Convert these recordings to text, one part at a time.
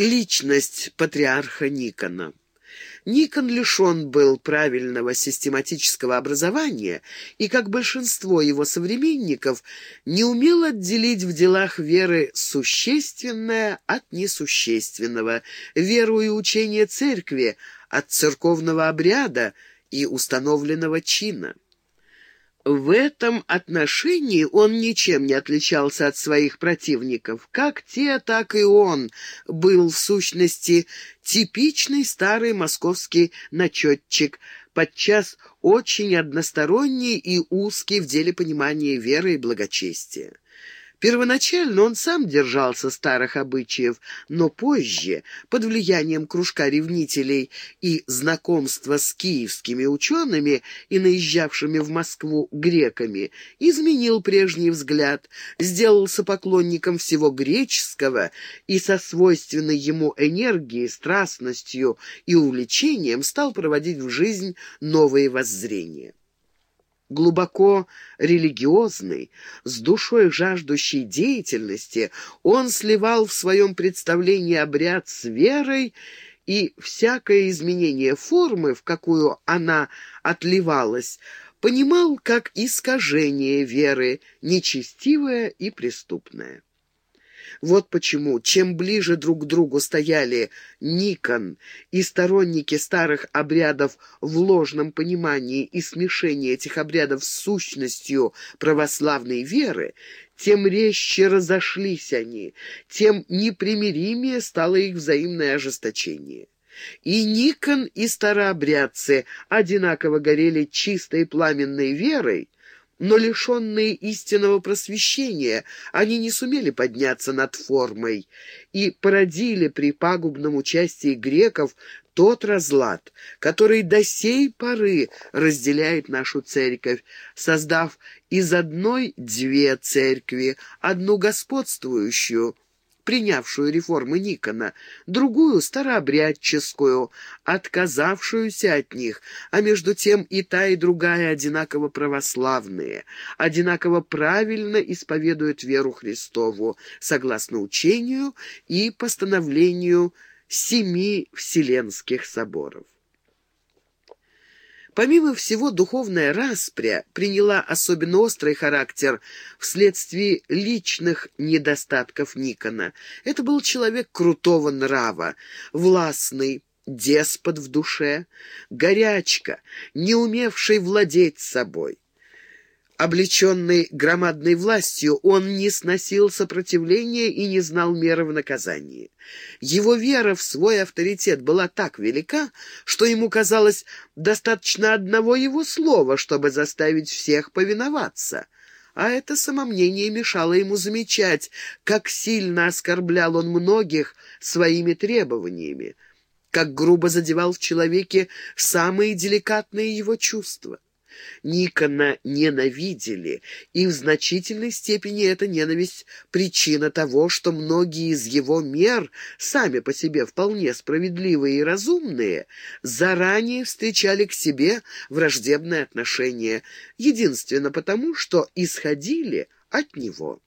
Личность патриарха Никона. Никон лишен был правильного систематического образования и, как большинство его современников, не умел отделить в делах веры существенное от несущественного, веру и учение церкви от церковного обряда и установленного чина. В этом отношении он ничем не отличался от своих противников. Как те, так и он был, в сущности, типичный старый московский начетчик, подчас очень односторонний и узкий в деле понимания веры и благочестия. Первоначально он сам держался старых обычаев, но позже, под влиянием кружка ревнителей и знакомства с киевскими учеными и наезжавшими в Москву греками, изменил прежний взгляд, сделался поклонником всего греческого и со свойственной ему энергией, страстностью и увлечением стал проводить в жизнь новые воззрения глубоко религиозный, с душой жаждущей деятельности, он сливал в своем представлении обряд с верой, и всякое изменение формы, в какую она отливалась, понимал как искажение веры, нечестивое и преступное. Вот почему, чем ближе друг к другу стояли Никон и сторонники старых обрядов в ложном понимании и смешении этих обрядов с сущностью православной веры, тем резче разошлись они, тем непримиримее стало их взаимное ожесточение. И Никон, и старообрядцы одинаково горели чистой пламенной верой, но лишенные истинного просвещения, они не сумели подняться над формой и породили при пагубном участии греков тот разлад, который до сей поры разделяет нашу церковь, создав из одной две церкви, одну господствующую – принявшую реформы Никона, другую старообрядческую, отказавшуюся от них, а между тем и та, и другая одинаково православные, одинаково правильно исповедуют веру Христову, согласно учению и постановлению семи Вселенских соборов. Помимо всего, духовная распря приняла особенно острый характер вследствие личных недостатков Никона. Это был человек крутого нрава, властный, деспот в душе, горячка, не умевший владеть собой. Облеченный громадной властью, он не сносил сопротивления и не знал меры в наказании. Его вера в свой авторитет была так велика, что ему казалось достаточно одного его слова, чтобы заставить всех повиноваться. А это самомнение мешало ему замечать, как сильно оскорблял он многих своими требованиями, как грубо задевал в человеке самые деликатные его чувства. Никона ненавидели, и в значительной степени эта ненависть — причина того, что многие из его мер, сами по себе вполне справедливые и разумные, заранее встречали к себе враждебное отношение, единственно потому, что исходили от него.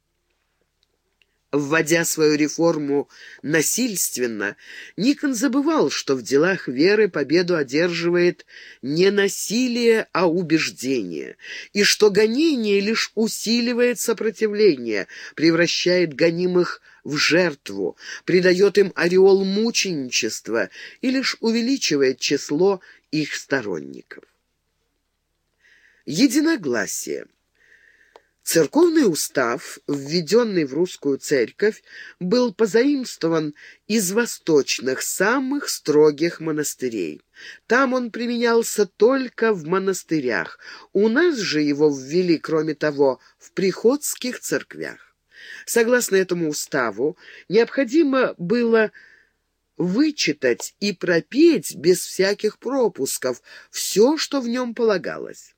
Вводя свою реформу насильственно, Никон забывал, что в делах веры победу одерживает не насилие, а убеждение, и что гонение лишь усиливает сопротивление, превращает гонимых в жертву, придает им ореол мученичества и лишь увеличивает число их сторонников. Единогласие Церковный устав, введенный в русскую церковь, был позаимствован из восточных, самых строгих монастырей. Там он применялся только в монастырях. У нас же его ввели, кроме того, в приходских церквях. Согласно этому уставу, необходимо было вычитать и пропеть без всяких пропусков все, что в нем полагалось.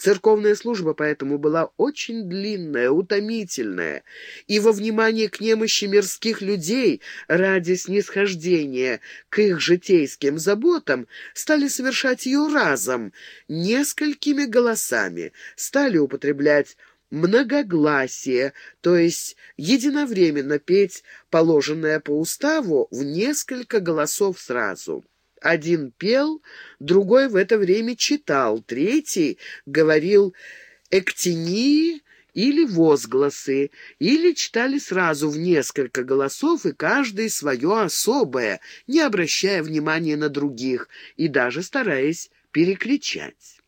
Церковная служба поэтому была очень длинная, утомительная, и во внимание к немощи мирских людей ради снисхождения к их житейским заботам стали совершать ее разом, несколькими голосами, стали употреблять многогласие, то есть единовременно петь положенное по уставу в несколько голосов сразу. Один пел, другой в это время читал, третий говорил эктинии или возгласы, или читали сразу в несколько голосов, и каждый свое особое, не обращая внимания на других и даже стараясь перекричать.